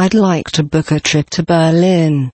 I'd like to book a trip to Berlin.